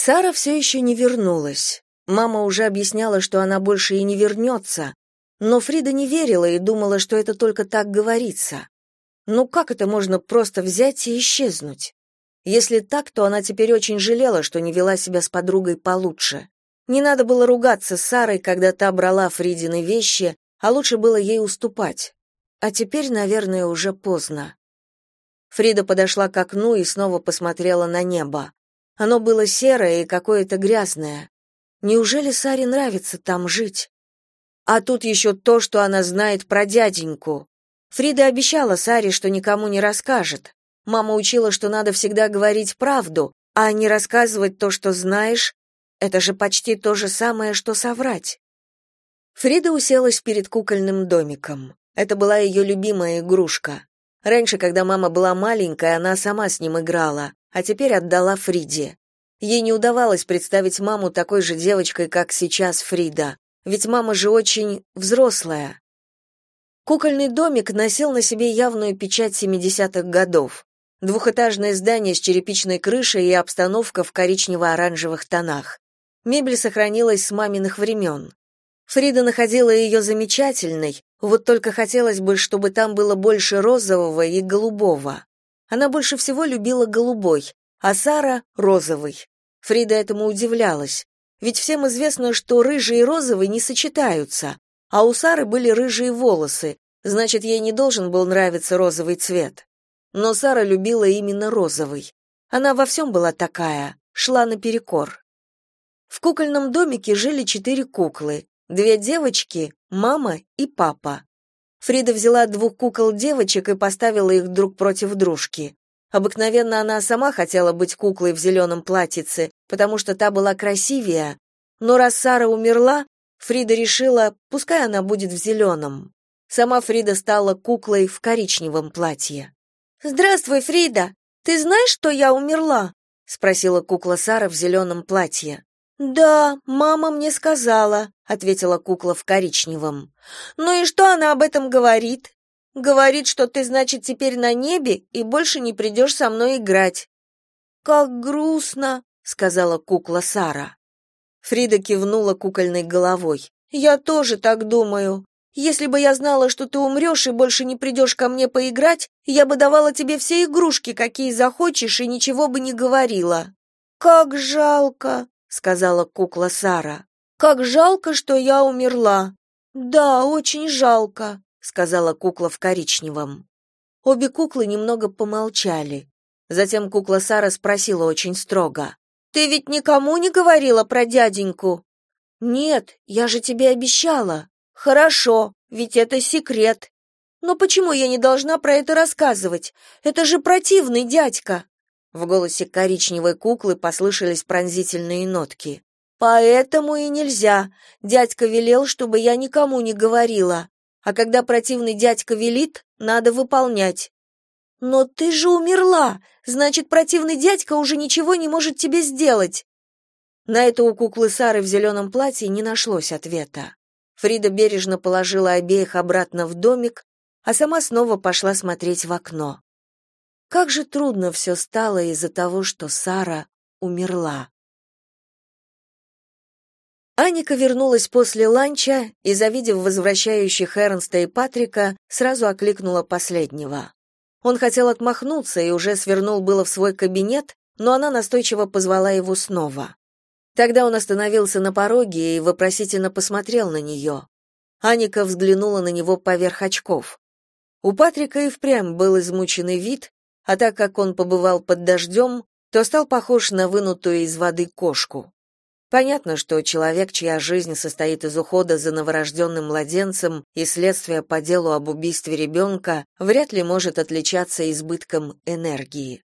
Сара все еще не вернулась. Мама уже объясняла, что она больше и не вернется, но Фрида не верила и думала, что это только так говорится. Ну как это можно просто взять и исчезнуть? Если так, то она теперь очень жалела, что не вела себя с подругой получше. Не надо было ругаться с Сарой, когда та брала Фридины вещи, а лучше было ей уступать. А теперь, наверное, уже поздно. Фрида подошла к окну и снова посмотрела на небо. Оно было серое и какое-то грязное. Неужели Саре нравится там жить? А тут еще то, что она знает про дяденьку. Фрида обещала Саре, что никому не расскажет. Мама учила, что надо всегда говорить правду, а не рассказывать то, что знаешь. Это же почти то же самое, что соврать. Фрида уселась перед кукольным домиком. Это была ее любимая игрушка. Раньше, когда мама была маленькая, она сама с ним играла, а теперь отдала Фриде. Ей не удавалось представить маму такой же девочкой, как сейчас Фрида, ведь мама же очень взрослая. Кукольный домик носил на себе явную печать 70-х годов. Двухэтажное здание с черепичной крышей и обстановка в коричнево-оранжевых тонах. Мебель сохранилась с маминых времен. Фрида находила ее замечательной, вот только хотелось бы, чтобы там было больше розового и голубого. Она больше всего любила голубой, а Сара — розовый. Фрида этому удивлялась. Ведь всем известно, что рыжий и розовый не сочетаются, а у Сары были рыжие волосы, значит, ей не должен был нравиться розовый цвет. Но Сара любила именно розовый. Она во всем была такая, шла наперекор. В кукольном домике жили четыре куклы, две девочки, мама и папа. Фрида взяла двух кукол девочек и поставила их друг против дружки. Обыкновенно она сама хотела быть куклой в зеленом платьице, потому что та была красивее, но раз Сара умерла, Фрида решила, пускай она будет в зеленом. Сама Фрида стала куклой в коричневом платье. «Здравствуй, Фрида! Ты знаешь, что я умерла?» — спросила кукла Сара в зеленом платье. «Да, мама мне сказала», — ответила кукла в коричневом. «Ну и что она об этом говорит?» «Говорит, что ты, значит, теперь на небе и больше не придешь со мной играть». «Как грустно», — сказала кукла Сара. Фрида кивнула кукольной головой. «Я тоже так думаю. Если бы я знала, что ты умрешь и больше не придешь ко мне поиграть, я бы давала тебе все игрушки, какие захочешь, и ничего бы не говорила». «Как жалко», — сказала кукла Сара. «Как жалко, что я умерла». «Да, очень жалко», — сказала кукла в коричневом. Обе куклы немного помолчали. Затем кукла Сара спросила очень строго. Ты ведь никому не говорила про дяденьку? Нет, я же тебе обещала. Хорошо, ведь это секрет. Но почему я не должна про это рассказывать? Это же противный дядька. В голосе коричневой куклы послышались пронзительные нотки. Поэтому и нельзя. Дядька велел, чтобы я никому не говорила. А когда противный дядька велит, надо выполнять. Но ты же умерла. Значит, противный дядька уже ничего не может тебе сделать. На это у куклы Сары в зеленом платье не нашлось ответа. Фрида бережно положила обеих обратно в домик, а сама снова пошла смотреть в окно. Как же трудно все стало из-за того, что Сара умерла. Аника вернулась после ланча и, завидев возвращающих Эрнста и Патрика, сразу окликнула последнего. Он хотел отмахнуться и уже свернул было в свой кабинет, но она настойчиво позвала его снова. Тогда он остановился на пороге и вопросительно посмотрел на нее. Аника взглянула на него поверх очков. У Патрика и впрямь был измученный вид, а так как он побывал под дождем, то стал похож на вынутую из воды кошку. Понятно, что человек, чья жизнь состоит из ухода за новорожденным младенцем и следствия по делу об убийстве ребенка, вряд ли может отличаться избытком энергии.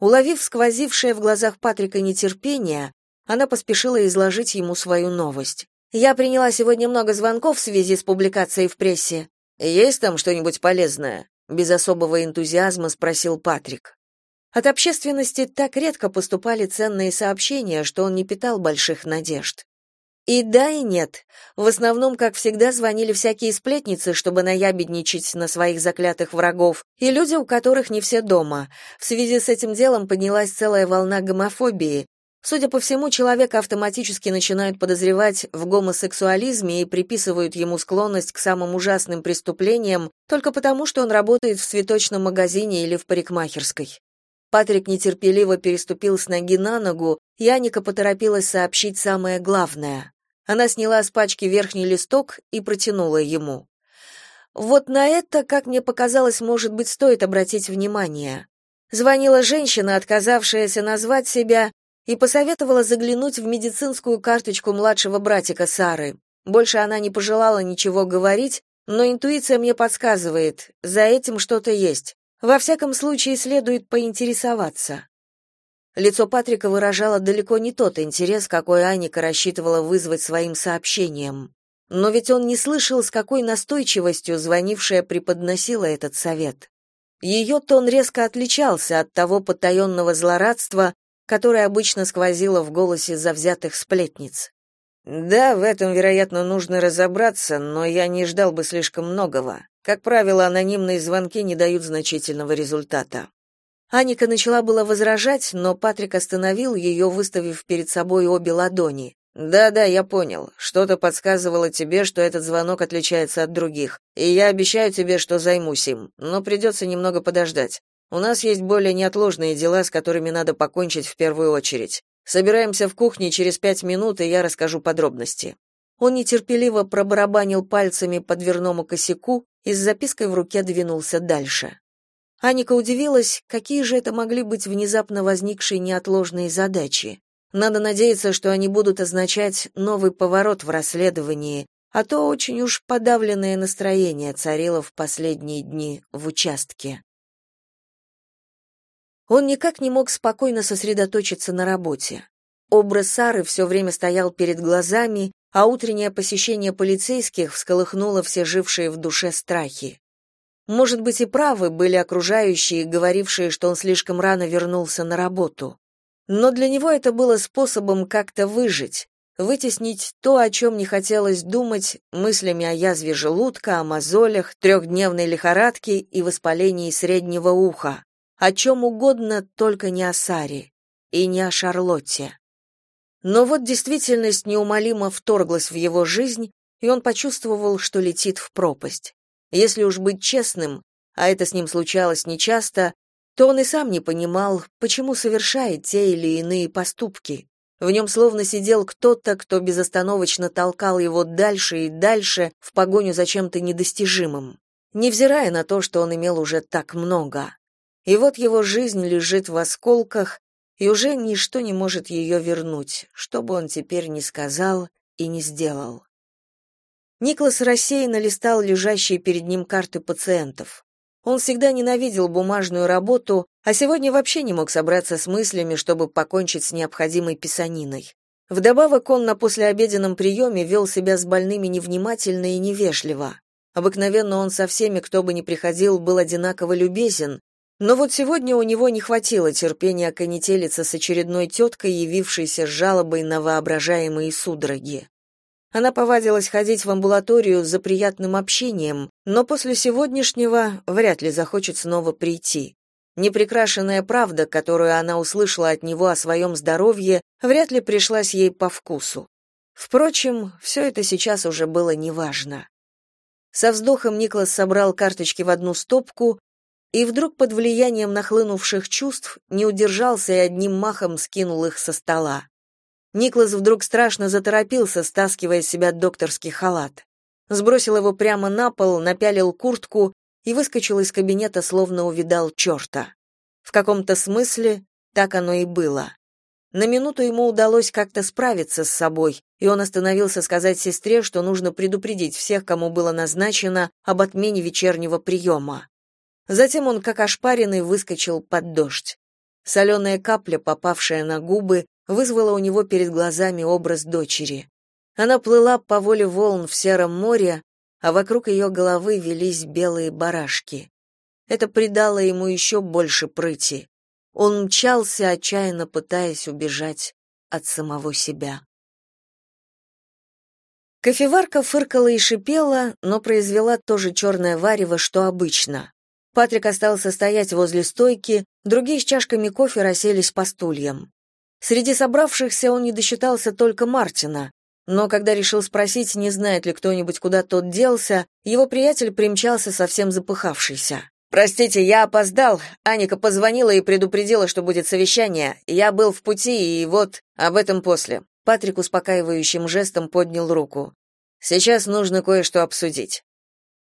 Уловив сквозившее в глазах Патрика нетерпение, она поспешила изложить ему свою новость. «Я приняла сегодня много звонков в связи с публикацией в прессе. Есть там что-нибудь полезное?» Без особого энтузиазма спросил Патрик. От общественности так редко поступали ценные сообщения, что он не питал больших надежд. И да, и нет. В основном, как всегда, звонили всякие сплетницы, чтобы наябедничать на своих заклятых врагов, и люди, у которых не все дома. В связи с этим делом поднялась целая волна гомофобии. Судя по всему, человека автоматически начинают подозревать в гомосексуализме и приписывают ему склонность к самым ужасным преступлениям только потому, что он работает в цветочном магазине или в парикмахерской. Патрик нетерпеливо переступил с ноги на ногу, и Аника поторопилась сообщить самое главное. Она сняла с пачки верхний листок и протянула ему. Вот на это, как мне показалось, может быть, стоит обратить внимание. Звонила женщина, отказавшаяся назвать себя, и посоветовала заглянуть в медицинскую карточку младшего братика Сары. Больше она не пожелала ничего говорить, но интуиция мне подсказывает, за этим что-то есть. Во всяком случае, следует поинтересоваться. Лицо Патрика выражало далеко не тот интерес, какой Аника рассчитывала вызвать своим сообщением. Но ведь он не слышал, с какой настойчивостью звонившая преподносила этот совет. Ее тон резко отличался от того потаенного злорадства, которое обычно сквозило в голосе завзятых сплетниц. Да, в этом, вероятно, нужно разобраться, но я не ждал бы слишком многого. Как правило, анонимные звонки не дают значительного результата. Аника начала было возражать, но Патрик остановил ее, выставив перед собой обе ладони. Да-да, я понял. Что-то подсказывало тебе, что этот звонок отличается от других. И я обещаю тебе, что займусь им, но придется немного подождать. У нас есть более неотложные дела, с которыми надо покончить в первую очередь. Собираемся в кухне через пять минут, и я расскажу подробности. Он нетерпеливо пробарабанил пальцами по дверному косяку и с запиской в руке двинулся дальше. Аника удивилась, какие же это могли быть внезапно возникшие неотложные задачи. Надо надеяться, что они будут означать новый поворот в расследовании, а то очень уж подавленное настроение царило в последние дни в участке. Он никак не мог спокойно сосредоточиться на работе. Образ Сары все время стоял перед глазами, а утреннее посещение полицейских всколыхнуло все жившие в душе страхи. Может быть, и правы были окружающие, говорившие, что он слишком рано вернулся на работу. Но для него это было способом как-то выжить, вытеснить то, о чем не хотелось думать, мыслями о язве желудка, о мозолях, трехдневной лихорадке и воспалении среднего уха о чем угодно, только не о Саре и не о Шарлотте. Но вот действительность неумолимо вторглась в его жизнь, и он почувствовал, что летит в пропасть. Если уж быть честным, а это с ним случалось нечасто, то он и сам не понимал, почему совершает те или иные поступки. В нем словно сидел кто-то, кто безостановочно толкал его дальше и дальше в погоню за чем-то недостижимым, невзирая на то, что он имел уже так много. И вот его жизнь лежит в осколках, и уже ничто не может ее вернуть, что бы он теперь ни сказал и не сделал. Никлас рассеянно листал лежащие перед ним карты пациентов. Он всегда ненавидел бумажную работу, а сегодня вообще не мог собраться с мыслями, чтобы покончить с необходимой писаниной. Вдобавок он на послеобеденном приеме вел себя с больными невнимательно и невежливо. Обыкновенно он со всеми, кто бы ни приходил, был одинаково любезен, но вот сегодня у него не хватило терпения конетелиться с очередной теткой, явившейся с жалобой на воображаемые судороги. Она повадилась ходить в амбулаторию за приятным общением, но после сегодняшнего вряд ли захочет снова прийти. Непрекрашенная правда, которую она услышала от него о своем здоровье, вряд ли пришлась ей по вкусу. Впрочем, все это сейчас уже было неважно. Со вздохом Никлас собрал карточки в одну стопку и вдруг под влиянием нахлынувших чувств не удержался и одним махом скинул их со стола. Никлас вдруг страшно заторопился, стаскивая с себя докторский халат. Сбросил его прямо на пол, напялил куртку и выскочил из кабинета, словно увидал черта. В каком-то смысле так оно и было. На минуту ему удалось как-то справиться с собой, и он остановился сказать сестре, что нужно предупредить всех, кому было назначено, об отмене вечернего приема. Затем он, как ошпаренный, выскочил под дождь. Соленая капля, попавшая на губы, вызвала у него перед глазами образ дочери. Она плыла по воле волн в сером море, а вокруг ее головы велись белые барашки. Это придало ему еще больше прыти. Он мчался, отчаянно пытаясь убежать от самого себя. Кофеварка фыркала и шипела, но произвела то же черное варево, что обычно. Патрик остался стоять возле стойки, другие с чашками кофе расселись по стульям. Среди собравшихся он не досчитался только Мартина, но когда решил спросить, не знает ли кто-нибудь, куда тот делся, его приятель примчался совсем запыхавшийся. «Простите, я опоздал. Аника позвонила и предупредила, что будет совещание. Я был в пути, и вот об этом после». Патрик успокаивающим жестом поднял руку. «Сейчас нужно кое-что обсудить».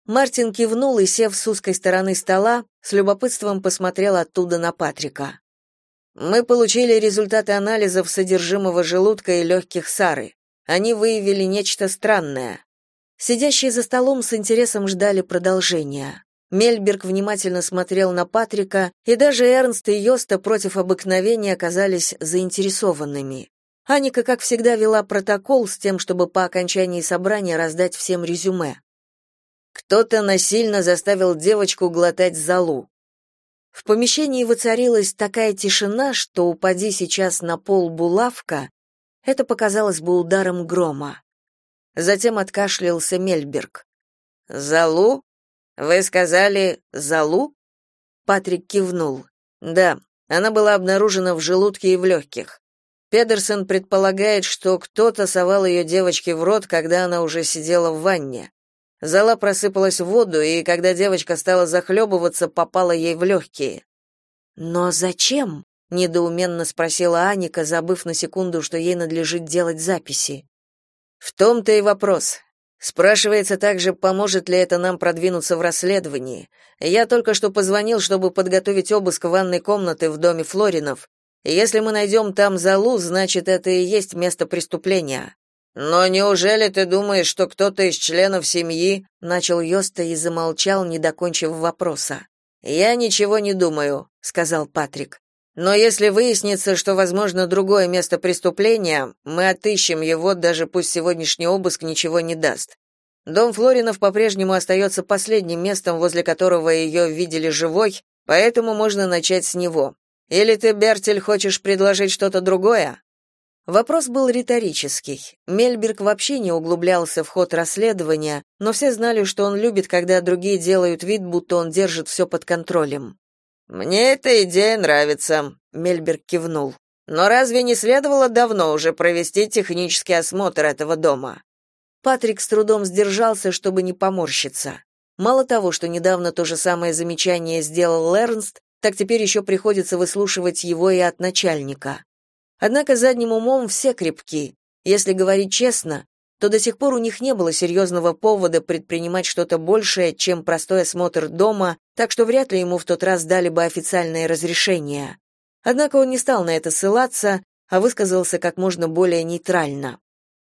Мартин кивнул и, сев с узкой стороны стола, с любопытством посмотрел оттуда на Патрика. «Мы получили результаты анализов содержимого желудка и легких Сары. Они выявили нечто странное. Сидящие за столом с интересом ждали продолжения. Мельберг внимательно смотрел на Патрика, и даже Эрнст и Йоста против обыкновения оказались заинтересованными. Аника, как всегда, вела протокол с тем, чтобы по окончании собрания раздать всем резюме. Кто-то насильно заставил девочку глотать залу. В помещении воцарилась такая тишина, что упади сейчас на пол булавка, это показалось бы ударом грома. Затем откашлялся Мельберг. «Залу? Вы сказали «залу»?» Патрик кивнул. «Да, она была обнаружена в желудке и в легких. Педерсон предполагает, что кто-то совал ее девочке в рот, когда она уже сидела в ванне. Зала просыпалась в воду, и когда девочка стала захлебываться, попала ей в легкие. «Но зачем?» недоуменно спросила Аника, забыв на секунду, что ей надлежит делать записи. В том-то и вопрос. Спрашивается также, поможет ли это нам продвинуться в расследовании. Я только что позвонил, чтобы подготовить обыск ванной комнаты в доме Флоринов. Если мы найдем там залу, значит, это и есть место преступления. Но неужели ты думаешь, что кто-то из членов семьи начал Йоста и замолчал, не докончив вопроса? Я ничего не думаю, сказал Патрик. Но если выяснится, что возможно другое место преступления, мы отыщем его, даже пусть сегодняшний обыск ничего не даст. Дом Флоринов по-прежнему остается последним местом, возле которого ее видели живой, поэтому можно начать с него. Или ты, Бертель, хочешь предложить что-то другое? Вопрос был риторический. Мельберг вообще не углублялся в ход расследования, но все знали, что он любит, когда другие делают вид, будто он держит все под контролем. Мне эта идея нравится, Мельберг кивнул. Но разве не следовало давно уже провести технический осмотр этого дома? Патрик с трудом сдержался, чтобы не поморщиться. Мало того, что недавно то же самое замечание сделал Эрнст, так теперь еще приходится выслушивать его и от начальника. Однако задним умом все крепки. Если говорить честно, то до сих пор у них не было серьезного повода предпринимать что-то большее, чем простой осмотр дома, так что вряд ли ему в тот раз дали бы официальное разрешение. Однако он не стал на это ссылаться, а высказался как можно более нейтрально.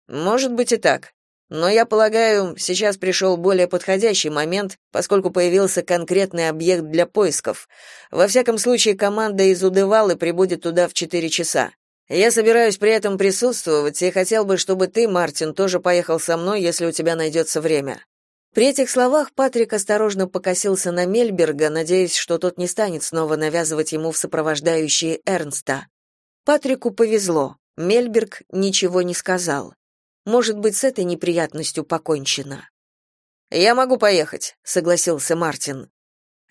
«Может быть и так. Но я полагаю, сейчас пришел более подходящий момент, поскольку появился конкретный объект для поисков. Во всяком случае, команда из Удывалы прибудет туда в четыре часа. Я собираюсь при этом присутствовать и хотел бы, чтобы ты, Мартин, тоже поехал со мной, если у тебя найдется время. При этих словах Патрик осторожно покосился на Мельберга, надеясь, что тот не станет снова навязывать ему в сопровождающие Эрнста. Патрику повезло. Мельберг ничего не сказал. Может быть, с этой неприятностью покончено. Я могу поехать, согласился Мартин.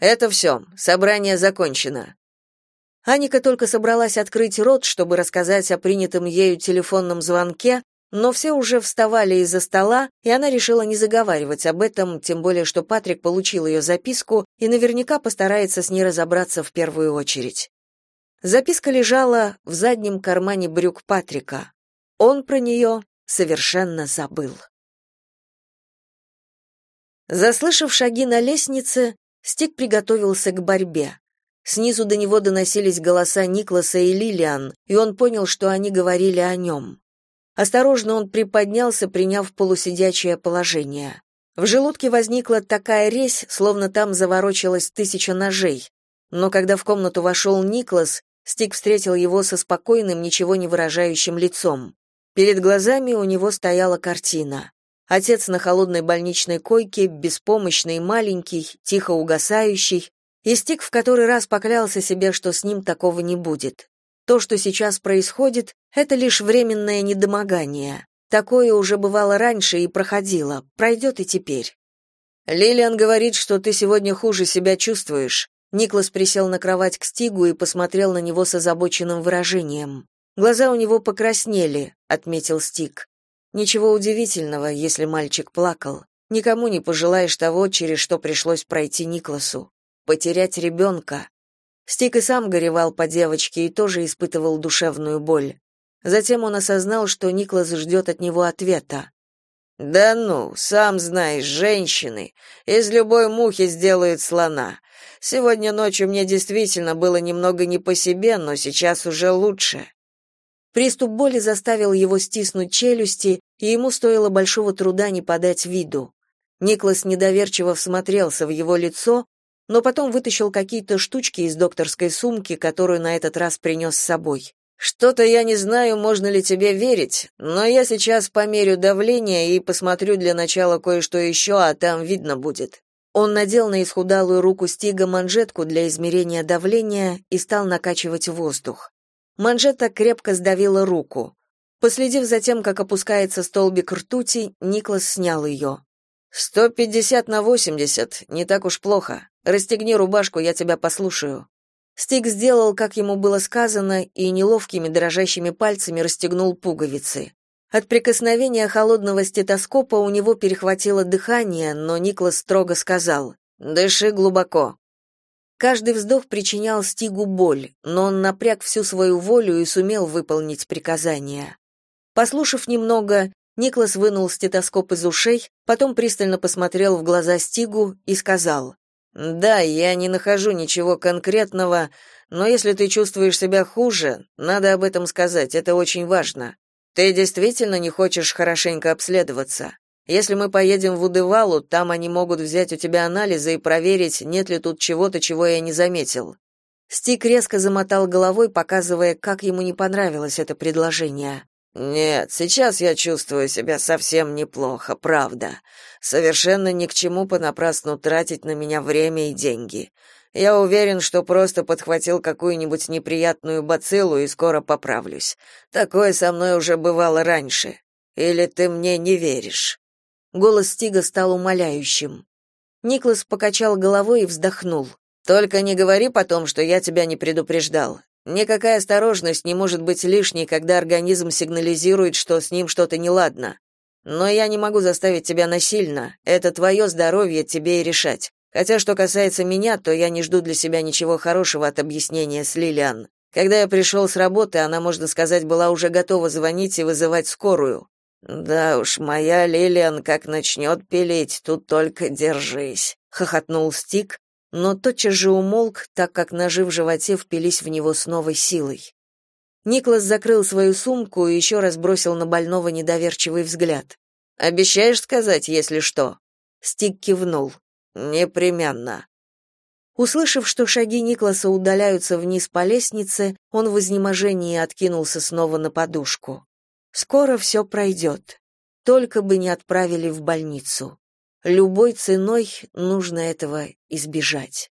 Это все, собрание закончено. Аника только собралась открыть рот, чтобы рассказать о принятом ею телефонном звонке, но все уже вставали из-за стола, и она решила не заговаривать об этом, тем более что Патрик получил ее записку и наверняка постарается с ней разобраться в первую очередь. Записка лежала в заднем кармане брюк Патрика. Он про нее совершенно забыл. Заслышав шаги на лестнице, Стик приготовился к борьбе. Снизу до него доносились голоса Никласа и Лилиан, и он понял, что они говорили о нем. Осторожно он приподнялся, приняв полусидячее положение. В желудке возникла такая резь, словно там заворочилась тысяча ножей. Но когда в комнату вошел Никлас, Стик встретил его со спокойным, ничего не выражающим лицом. Перед глазами у него стояла картина. Отец на холодной больничной койке, беспомощный, маленький, тихо угасающий, и Стик в который раз поклялся себе, что с ним такого не будет. То, что сейчас происходит, это лишь временное недомогание. Такое уже бывало раньше и проходило, пройдет и теперь. Лилиан говорит, что ты сегодня хуже себя чувствуешь. Никлас присел на кровать к Стигу и посмотрел на него с озабоченным выражением. Глаза у него покраснели, отметил Стик. Ничего удивительного, если мальчик плакал. Никому не пожелаешь того, через что пришлось пройти Никласу. Потерять ребенка. Стик и сам горевал по девочке и тоже испытывал душевную боль. Затем он осознал, что Никлас ждет от него ответа. «Да ну, сам знаешь, женщины. Из любой мухи сделают слона. Сегодня ночью мне действительно было немного не по себе, но сейчас уже лучше. Приступ боли заставил его стиснуть челюсти, и ему стоило большого труда не подать виду. Никлас недоверчиво всмотрелся в его лицо, но потом вытащил какие-то штучки из докторской сумки, которую на этот раз принес с собой. «Что-то я не знаю, можно ли тебе верить, но я сейчас померю давление и посмотрю для начала кое-что еще, а там видно будет». Он надел на исхудалую руку Стига манжетку для измерения давления и стал накачивать воздух. Манжета крепко сдавила руку. Последив за тем, как опускается столбик ртути, Никлас снял ее. «Сто пятьдесят на восемьдесят, не так уж плохо. Расстегни рубашку, я тебя послушаю». Стик сделал, как ему было сказано, и неловкими дрожащими пальцами расстегнул пуговицы. От прикосновения холодного стетоскопа у него перехватило дыхание, но Никлас строго сказал «Дыши глубоко». Каждый вздох причинял Стигу боль, но он напряг всю свою волю и сумел выполнить приказание. Послушав немного, Никлас вынул стетоскоп из ушей, потом пристально посмотрел в глаза Стигу и сказал: "Да, я не нахожу ничего конкретного, но если ты чувствуешь себя хуже, надо об этом сказать, это очень важно. Ты действительно не хочешь хорошенько обследоваться?" Если мы поедем в Удывалу, там они могут взять у тебя анализы и проверить, нет ли тут чего-то, чего я не заметил. Стик резко замотал головой, показывая, как ему не понравилось это предложение. Нет, сейчас я чувствую себя совсем неплохо, правда. Совершенно ни к чему понапрасну тратить на меня время и деньги. Я уверен, что просто подхватил какую-нибудь неприятную бациллу и скоро поправлюсь. Такое со мной уже бывало раньше. Или ты мне не веришь? Голос Стига стал умоляющим. Никлас покачал головой и вздохнул. Только не говори потом, что я тебя не предупреждал. Никакая осторожность не может быть лишней, когда организм сигнализирует, что с ним что-то неладно. Но я не могу заставить тебя насильно. Это твое здоровье, тебе и решать. Хотя что касается меня, то я не жду для себя ничего хорошего от объяснения с Лилиан. Когда я пришел с работы, она, можно сказать, была уже готова звонить и вызывать скорую. Да уж, моя Лилиан как начнет пилить, тут только держись, хохотнул Стик, но тотчас же умолк, так как ножи в животе впились в него с новой силой. Никлас закрыл свою сумку и еще раз бросил на больного недоверчивый взгляд. Обещаешь сказать, если что? Стик кивнул. Непременно. Услышав, что шаги Никласа удаляются вниз по лестнице, он в изнеможении откинулся снова на подушку. Скоро все пройдет. Только бы не отправили в больницу. Любой ценой нужно этого избежать.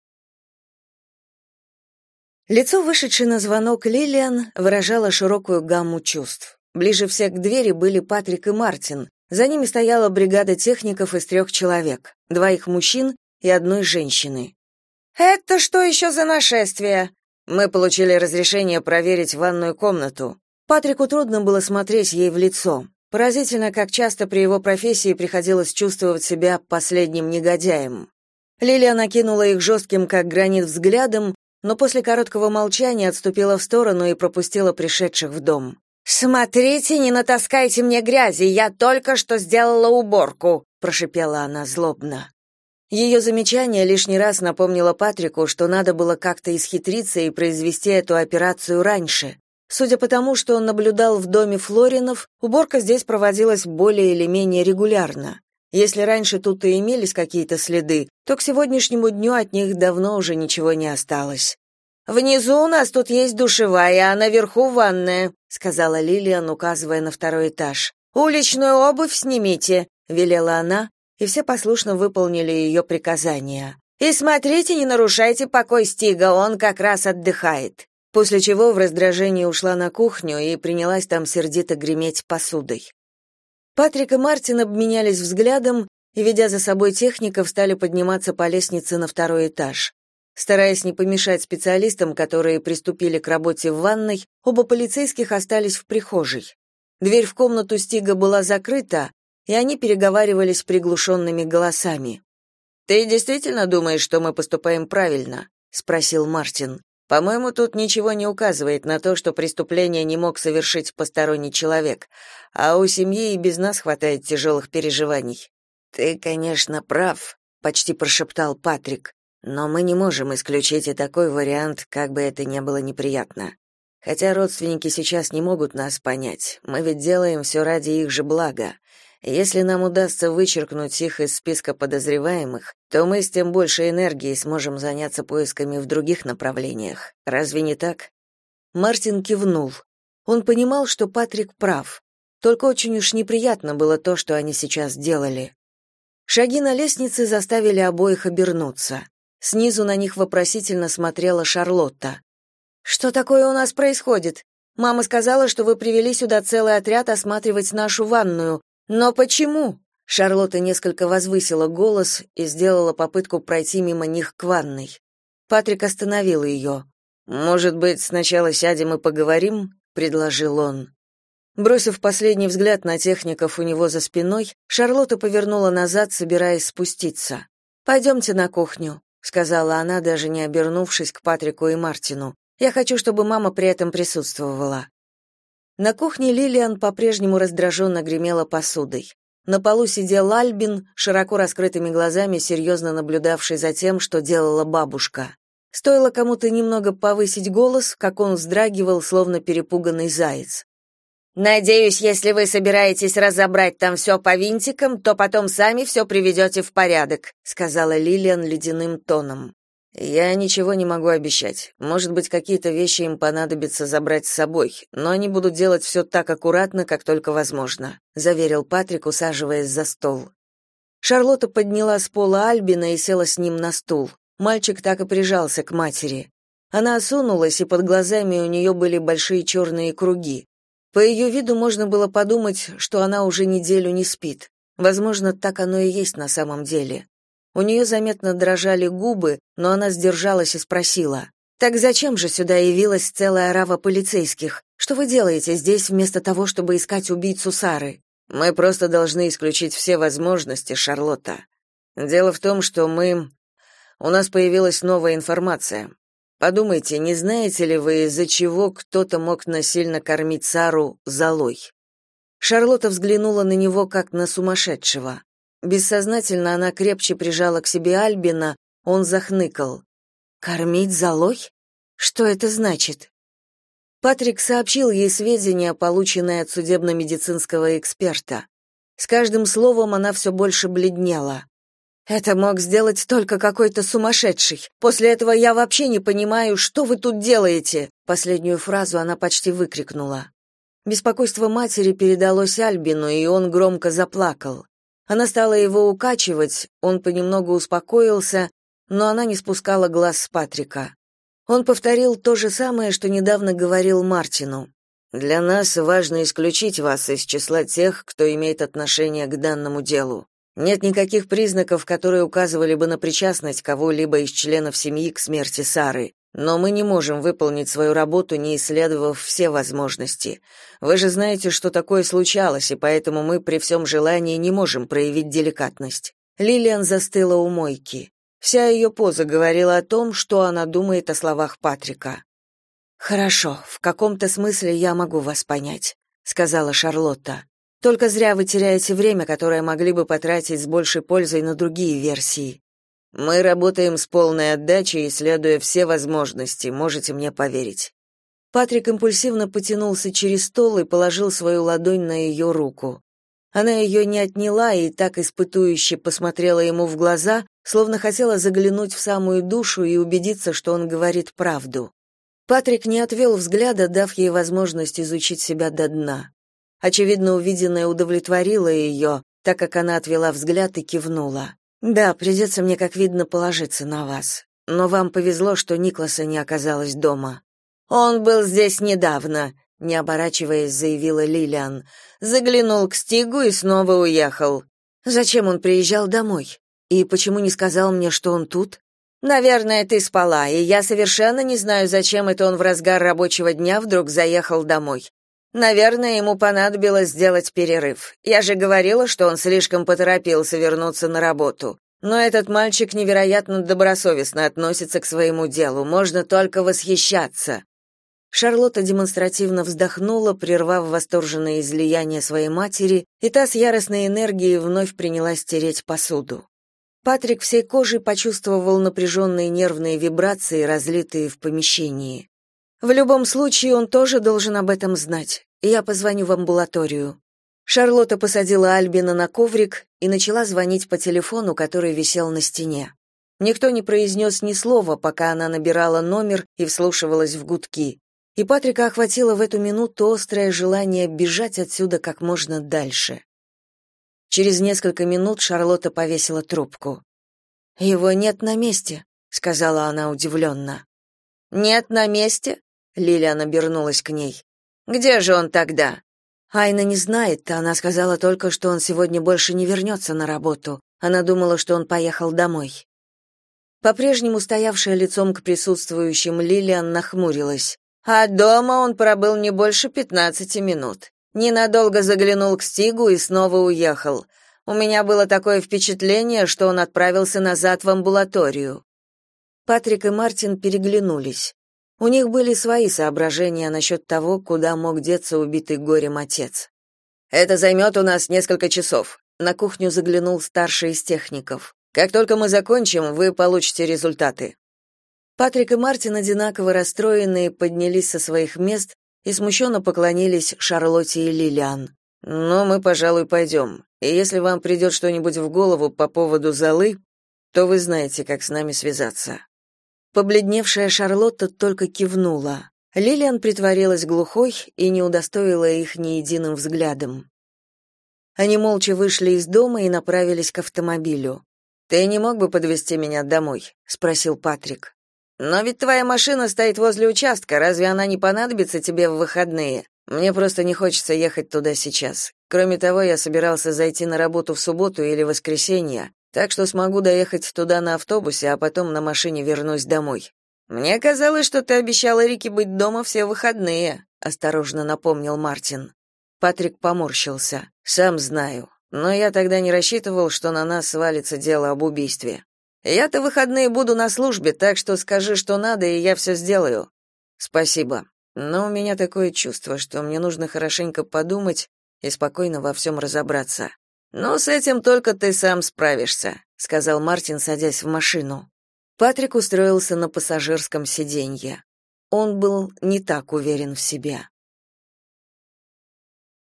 Лицо, вышедшее на звонок Лилиан, выражало широкую гамму чувств. Ближе всех к двери были Патрик и Мартин. За ними стояла бригада техников из трех человек, двоих мужчин и одной женщины. «Это что еще за нашествие?» «Мы получили разрешение проверить ванную комнату», Патрику трудно было смотреть ей в лицо. Поразительно, как часто при его профессии приходилось чувствовать себя последним негодяем. Лилия накинула их жестким, как гранит, взглядом, но после короткого молчания отступила в сторону и пропустила пришедших в дом. «Смотрите, не натаскайте мне грязи, я только что сделала уборку», прошипела она злобно. Ее замечание лишний раз напомнило Патрику, что надо было как-то исхитриться и произвести эту операцию раньше. Судя по тому, что он наблюдал в доме Флоринов, уборка здесь проводилась более или менее регулярно. Если раньше тут и имелись какие-то следы, то к сегодняшнему дню от них давно уже ничего не осталось. «Внизу у нас тут есть душевая, а наверху ванная», сказала Лилиан, указывая на второй этаж. «Уличную обувь снимите», — велела она, и все послушно выполнили ее приказания. «И смотрите, не нарушайте покой Стига, он как раз отдыхает» после чего в раздражении ушла на кухню и принялась там сердито греметь посудой. Патрик и Мартин обменялись взглядом и, ведя за собой техников, стали подниматься по лестнице на второй этаж. Стараясь не помешать специалистам, которые приступили к работе в ванной, оба полицейских остались в прихожей. Дверь в комнату Стига была закрыта, и они переговаривались приглушенными голосами. «Ты действительно думаешь, что мы поступаем правильно?» — спросил Мартин. «По-моему, тут ничего не указывает на то, что преступление не мог совершить посторонний человек, а у семьи и без нас хватает тяжелых переживаний». «Ты, конечно, прав», — почти прошептал Патрик, «но мы не можем исключить и такой вариант, как бы это ни было неприятно. Хотя родственники сейчас не могут нас понять, мы ведь делаем все ради их же блага. Если нам удастся вычеркнуть их из списка подозреваемых, то мы с тем больше энергии сможем заняться поисками в других направлениях. Разве не так? Мартин кивнул. Он понимал, что Патрик прав. Только очень уж неприятно было то, что они сейчас делали. Шаги на лестнице заставили обоих обернуться. Снизу на них вопросительно смотрела Шарлотта. Что такое у нас происходит? Мама сказала, что вы привели сюда целый отряд осматривать нашу ванную. Но почему? Шарлотта несколько возвысила голос и сделала попытку пройти мимо них к ванной. Патрик остановил ее. «Может быть, сначала сядем и поговорим?» — предложил он. Бросив последний взгляд на техников у него за спиной, Шарлотта повернула назад, собираясь спуститься. «Пойдемте на кухню», — сказала она, даже не обернувшись к Патрику и Мартину. «Я хочу, чтобы мама при этом присутствовала». На кухне Лилиан по-прежнему раздраженно гремела посудой. На полу сидел Альбин, широко раскрытыми глазами, серьезно наблюдавший за тем, что делала бабушка. Стоило кому-то немного повысить голос, как он вздрагивал, словно перепуганный заяц. «Надеюсь, если вы собираетесь разобрать там все по винтикам, то потом сами все приведете в порядок», сказала Лилиан ледяным тоном. Я ничего не могу обещать. Может быть, какие-то вещи им понадобится забрать с собой, но они будут делать все так аккуратно, как только возможно, заверил Патрик, усаживаясь за стол. Шарлотта подняла с пола Альбина и села с ним на стул. Мальчик так и прижался к матери. Она осунулась, и под глазами у нее были большие черные круги. По ее виду можно было подумать, что она уже неделю не спит. Возможно, так оно и есть на самом деле. У нее заметно дрожали губы, но она сдержалась и спросила: "Так зачем же сюда явилась целая орава полицейских? Что вы делаете здесь вместо того, чтобы искать убийцу Сары?" "Мы просто должны исключить все возможности, Шарлотта. Дело в том, что мы у нас появилась новая информация. Подумайте, не знаете ли вы, из-за чего кто-то мог насильно кормить Сару золой?" Шарлотта взглянула на него как на сумасшедшего. Бессознательно она крепче прижала к себе Альбина, он захныкал. «Кормить золой? Что это значит?» Патрик сообщил ей сведения, полученные от судебно-медицинского эксперта. С каждым словом она все больше бледнела. «Это мог сделать только какой-то сумасшедший. После этого я вообще не понимаю, что вы тут делаете!» Последнюю фразу она почти выкрикнула. Беспокойство матери передалось Альбину, и он громко заплакал. Она стала его укачивать, он понемногу успокоился, но она не спускала глаз с Патрика. Он повторил то же самое, что недавно говорил Мартину. «Для нас важно исключить вас из числа тех, кто имеет отношение к данному делу. Нет никаких признаков, которые указывали бы на причастность кого-либо из членов семьи к смерти Сары. Но мы не можем выполнить свою работу, не исследовав все возможности. Вы же знаете, что такое случалось, и поэтому мы при всем желании не можем проявить деликатность. Лилиан застыла у мойки. Вся ее поза говорила о том, что она думает о словах Патрика. Хорошо, в каком-то смысле я могу вас понять, сказала Шарлотта. Только зря вы теряете время, которое могли бы потратить с большей пользой на другие версии. Мы работаем с полной отдачей, исследуя все возможности, можете мне поверить. Патрик импульсивно потянулся через стол и положил свою ладонь на ее руку. Она ее не отняла и так испытующе посмотрела ему в глаза, словно хотела заглянуть в самую душу и убедиться, что он говорит правду. Патрик не отвел взгляда, дав ей возможность изучить себя до дна. Очевидно, увиденное удовлетворило ее, так как она отвела взгляд и кивнула. Да, придется мне, как видно, положиться на вас. Но вам повезло, что Никласа не оказалось дома. Он был здесь недавно, не оборачиваясь, заявила Лилиан. Заглянул к Стигу и снова уехал. Зачем он приезжал домой? И почему не сказал мне, что он тут? Наверное, ты спала, и я совершенно не знаю, зачем это он в разгар рабочего дня вдруг заехал домой. Наверное, ему понадобилось сделать перерыв. Я же говорила, что он слишком поторопился вернуться на работу. Но этот мальчик невероятно добросовестно относится к своему делу, можно только восхищаться. Шарлотта демонстративно вздохнула, прервав восторженное излияние своей матери, и та с яростной энергией вновь принялась стереть посуду. Патрик всей кожей почувствовал напряженные нервные вибрации, разлитые в помещении. В любом случае, он тоже должен об этом знать. Я позвоню в амбулаторию. Шарлотта посадила Альбина на коврик и начала звонить по телефону, который висел на стене. Никто не произнес ни слова, пока она набирала номер и вслушивалась в гудки. И Патрика охватило в эту минуту острое желание бежать отсюда как можно дальше. Через несколько минут Шарлотта повесила трубку. «Его нет на месте», — сказала она удивленно. «Нет на месте?» — Лилиан обернулась к ней. «Где же он тогда?» Айна не знает, она сказала только, что он сегодня больше не вернется на работу. Она думала, что он поехал домой. По-прежнему стоявшая лицом к присутствующим Лилиан нахмурилась. А дома он пробыл не больше пятнадцати минут. Ненадолго заглянул к Стигу и снова уехал. У меня было такое впечатление, что он отправился назад в амбулаторию. Патрик и Мартин переглянулись. У них были свои соображения насчет того, куда мог деться убитый горем отец. Это займет у нас несколько часов. На кухню заглянул старший из техников. Как только мы закончим, вы получите результаты. Патрик и Мартин одинаково расстроенные поднялись со своих мест и смущенно поклонились Шарлотте и Лилиан. «Ну, мы, пожалуй, пойдем. И если вам придет что-нибудь в голову по поводу золы, то вы знаете, как с нами связаться». Побледневшая Шарлотта только кивнула. Лилиан притворилась глухой и не удостоила их ни единым взглядом. Они молча вышли из дома и направились к автомобилю. «Ты не мог бы подвезти меня домой?» — спросил Патрик. Но ведь твоя машина стоит возле участка, разве она не понадобится тебе в выходные? Мне просто не хочется ехать туда сейчас. Кроме того, я собирался зайти на работу в субботу или воскресенье, так что смогу доехать туда на автобусе, а потом на машине вернусь домой. Мне казалось, что ты обещала Рике быть дома все выходные, осторожно напомнил Мартин. Патрик поморщился. Сам знаю, но я тогда не рассчитывал, что на нас свалится дело об убийстве. Я-то выходные буду на службе, так что скажи, что надо, и я все сделаю. Спасибо. Но у меня такое чувство, что мне нужно хорошенько подумать и спокойно во всем разобраться. Но с этим только ты сам справишься, сказал Мартин, садясь в машину. Патрик устроился на пассажирском сиденье. Он был не так уверен в себе.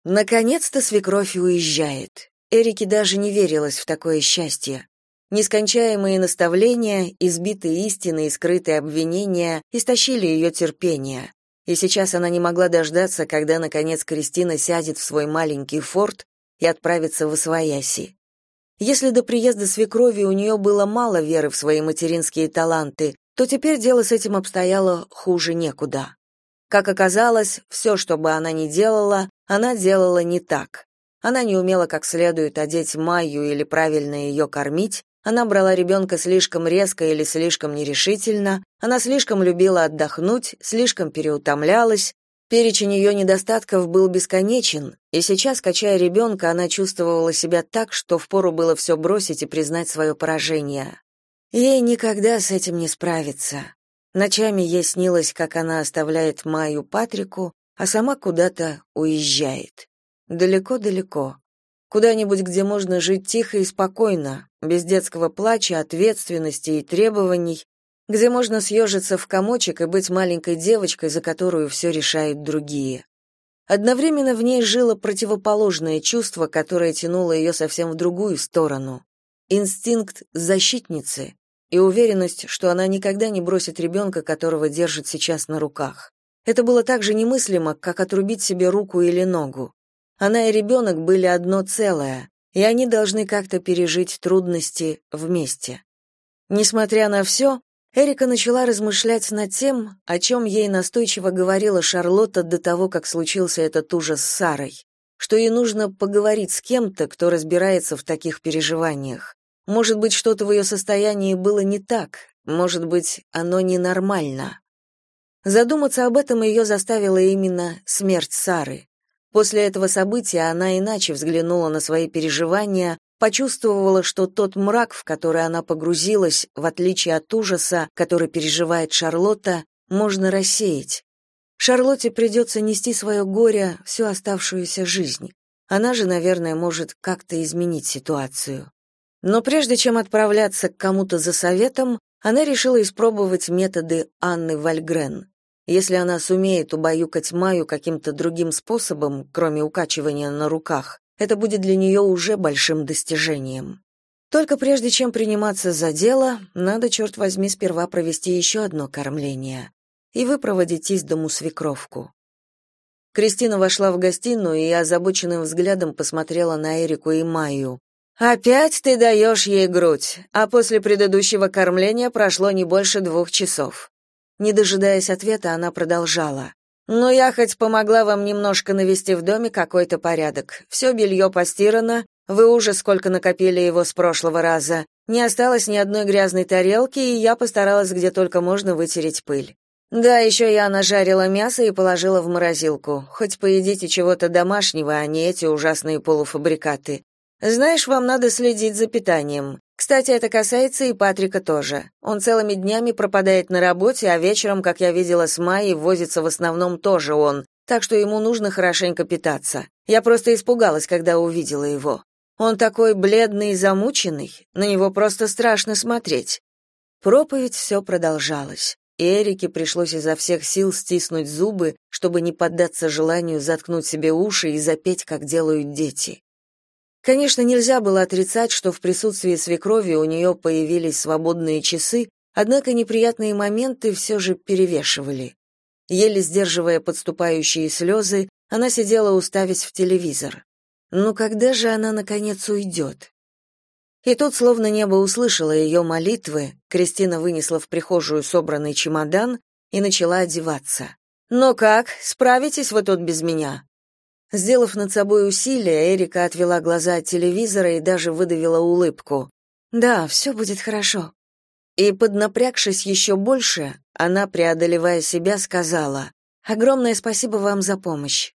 Наконец-то свекровь уезжает. Эрике даже не верилось в такое счастье. Нескончаемые наставления, избитые истины и скрытые обвинения истощили ее терпение. И сейчас она не могла дождаться, когда, наконец, Кристина сядет в свой маленький форт и отправится в Освояси. Если до приезда свекрови у нее было мало веры в свои материнские таланты, то теперь дело с этим обстояло хуже некуда. Как оказалось, все, что бы она ни делала, она делала не так. Она не умела как следует одеть Майю или правильно ее кормить, она брала ребенка слишком резко или слишком нерешительно, она слишком любила отдохнуть, слишком переутомлялась. Перечень ее недостатков был бесконечен, и сейчас, качая ребенка, она чувствовала себя так, что впору было все бросить и признать свое поражение. Ей никогда с этим не справиться. Ночами ей снилось, как она оставляет Майю Патрику, а сама куда-то уезжает. Далеко-далеко. Куда-нибудь, где можно жить тихо и спокойно, без детского плача, ответственности и требований, где можно съежиться в комочек и быть маленькой девочкой, за которую все решают другие. Одновременно в ней жило противоположное чувство, которое тянуло ее совсем в другую сторону. Инстинкт защитницы и уверенность, что она никогда не бросит ребенка, которого держит сейчас на руках. Это было так же немыслимо, как отрубить себе руку или ногу. Она и ребенок были одно целое, и они должны как-то пережить трудности вместе. Несмотря на все, Эрика начала размышлять над тем, о чем ей настойчиво говорила Шарлотта до того, как случился этот ужас с Сарой, что ей нужно поговорить с кем-то, кто разбирается в таких переживаниях. Может быть, что-то в ее состоянии было не так, Может быть, оно ненормально. Задуматься об этом ее заставила именно смерть Сары. После этого события она иначе взглянула на свои переживания, почувствовала, что тот мрак, в который она погрузилась, в отличие от ужаса, который переживает Шарлотта, можно рассеять. Шарлотте придется нести свое горе всю оставшуюся жизнь. Она же, наверное, может как-то изменить ситуацию. Но прежде чем отправляться к кому-то за советом, она решила испробовать методы Анны Вальгрен. Если она сумеет убаюкать Маю каким-то другим способом, кроме укачивания на руках, это будет для нее уже большим достижением. Только прежде чем приниматься за дело, надо, черт возьми, сперва провести еще одно кормление и выпроводить из дому свекровку. Кристина вошла в гостиную и озабоченным взглядом посмотрела на Эрику и Майю. «Опять ты даешь ей грудь, а после предыдущего кормления прошло не больше двух часов». Не дожидаясь ответа, она продолжала. «Ну, я хоть помогла вам немножко навести в доме какой-то порядок. Все белье постирано, вы уже сколько накопили его с прошлого раза. Не осталось ни одной грязной тарелки, и я постаралась где только можно вытереть пыль. Да, еще я нажарила мясо и положила в морозилку. Хоть поедите чего-то домашнего, а не эти ужасные полуфабрикаты. Знаешь, вам надо следить за питанием. Кстати, это касается и Патрика тоже. Он целыми днями пропадает на работе, а вечером, как я видела с Майей, возится в основном тоже он, так что ему нужно хорошенько питаться. Я просто испугалась, когда увидела его. Он такой бледный и замученный, на него просто страшно смотреть. Проповедь все продолжалась. И Эрике пришлось изо всех сил стиснуть зубы, чтобы не поддаться желанию заткнуть себе уши и запеть, как делают дети. Конечно, нельзя было отрицать, что в присутствии свекрови у нее появились свободные часы, однако неприятные моменты все же перевешивали. Еле сдерживая подступающие слезы, она сидела уставясь в телевизор. Ну когда же она, наконец, уйдет? И тут, словно небо услышало ее молитвы, Кристина вынесла в прихожую собранный чемодан и начала одеваться. «Ну как, справитесь вы тут без меня?» Сделав над собой усилие, Эрика отвела глаза от телевизора и даже выдавила улыбку. «Да, все будет хорошо». И, поднапрягшись еще больше, она, преодолевая себя, сказала, «Огромное спасибо вам за помощь».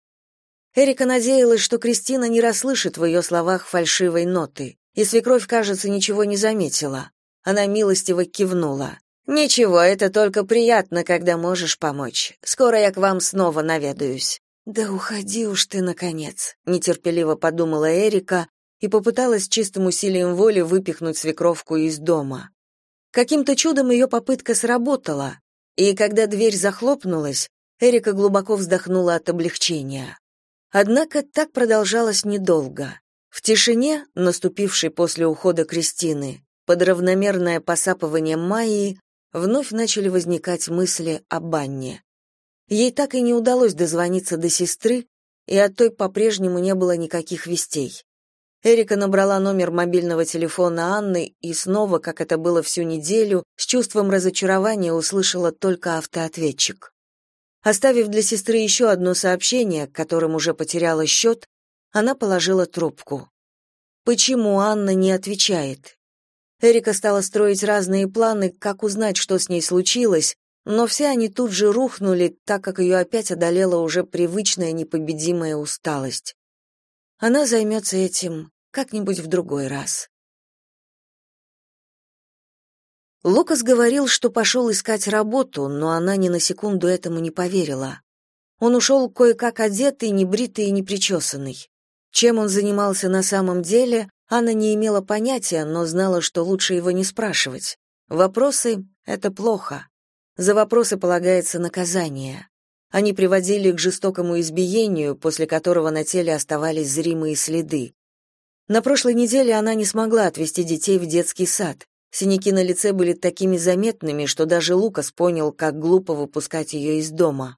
Эрика надеялась, что Кристина не расслышит в ее словах фальшивой ноты, и свекровь, кажется, ничего не заметила. Она милостиво кивнула. «Ничего, это только приятно, когда можешь помочь. Скоро я к вам снова наведаюсь». «Да уходи уж ты, наконец», — нетерпеливо подумала Эрика и попыталась чистым усилием воли выпихнуть свекровку из дома. Каким-то чудом ее попытка сработала, и когда дверь захлопнулась, Эрика глубоко вздохнула от облегчения. Однако так продолжалось недолго. В тишине, наступившей после ухода Кристины, под равномерное посапывание Майи, вновь начали возникать мысли о банне. Ей так и не удалось дозвониться до сестры, и от той по-прежнему не было никаких вестей. Эрика набрала номер мобильного телефона Анны и снова, как это было всю неделю, с чувством разочарования услышала только автоответчик. Оставив для сестры еще одно сообщение, которым уже потеряла счет, она положила трубку. Почему Анна не отвечает? Эрика стала строить разные планы, как узнать, что с ней случилось, но все они тут же рухнули, так как ее опять одолела уже привычная непобедимая усталость. Она займется этим как-нибудь в другой раз. Лукас говорил, что пошел искать работу, но она ни на секунду этому не поверила. Он ушел кое-как одетый, небритый и непричесанный. Чем он занимался на самом деле, Анна не имела понятия, но знала, что лучше его не спрашивать. Вопросы — это плохо. За вопросы полагается наказание. Они приводили к жестокому избиению, после которого на теле оставались зримые следы. На прошлой неделе она не смогла отвезти детей в детский сад. Синяки на лице были такими заметными, что даже Лукас понял, как глупо выпускать ее из дома.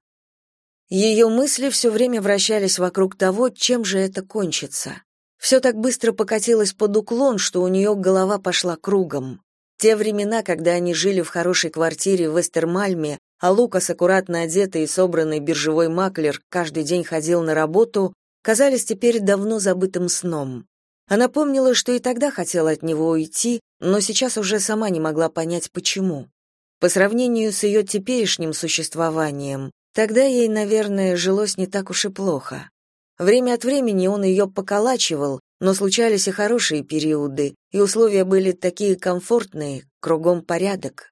Ее мысли все время вращались вокруг того, чем же это кончится. Все так быстро покатилось под уклон, что у нее голова пошла кругом. Те времена, когда они жили в хорошей квартире в Вестермальме, а Лукас, аккуратно одетый и собранный биржевой маклер, каждый день ходил на работу, казались теперь давно забытым сном. Она помнила, что и тогда хотела от него уйти, но сейчас уже сама не могла понять, почему. По сравнению с ее теперешним существованием, тогда ей, наверное, жилось не так уж и плохо. Время от времени он ее поколачивал, но случались и хорошие периоды, и условия были такие комфортные, кругом порядок.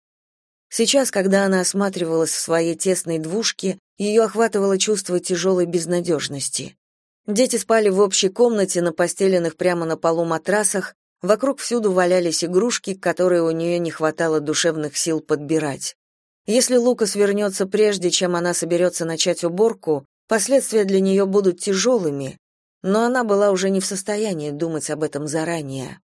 Сейчас, когда она осматривалась в своей тесной двушке, ее охватывало чувство тяжелой безнадежности. Дети спали в общей комнате на постеленных прямо на полу матрасах, вокруг всюду валялись игрушки, которые у нее не хватало душевных сил подбирать. Если Лукас вернется прежде, чем она соберется начать уборку, последствия для нее будут тяжелыми, но она была уже не в состоянии думать об этом заранее.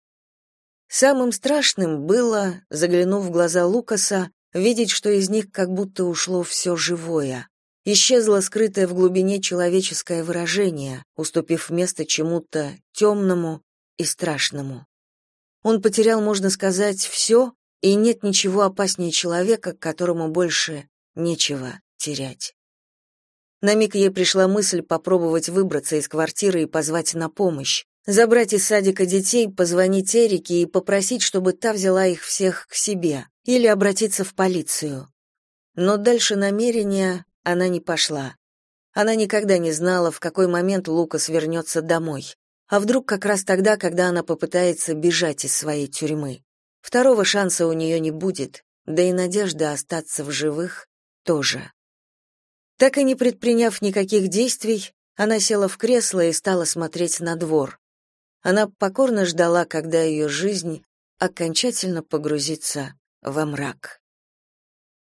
Самым страшным было, заглянув в глаза Лукаса, видеть, что из них как будто ушло все живое. Исчезло скрытое в глубине человеческое выражение, уступив место чему-то темному и страшному. Он потерял, можно сказать, все, и нет ничего опаснее человека, которому больше нечего терять. На миг ей пришла мысль попробовать выбраться из квартиры и позвать на помощь, забрать из садика детей, позвонить Эрике и попросить, чтобы та взяла их всех к себе, или обратиться в полицию. Но дальше намерения она не пошла. Она никогда не знала, в какой момент Лукас вернется домой. А вдруг как раз тогда, когда она попытается бежать из своей тюрьмы. Второго шанса у нее не будет, да и надежда остаться в живых тоже. Так и не предприняв никаких действий, она села в кресло и стала смотреть на двор. Она покорно ждала, когда ее жизнь окончательно погрузится во мрак.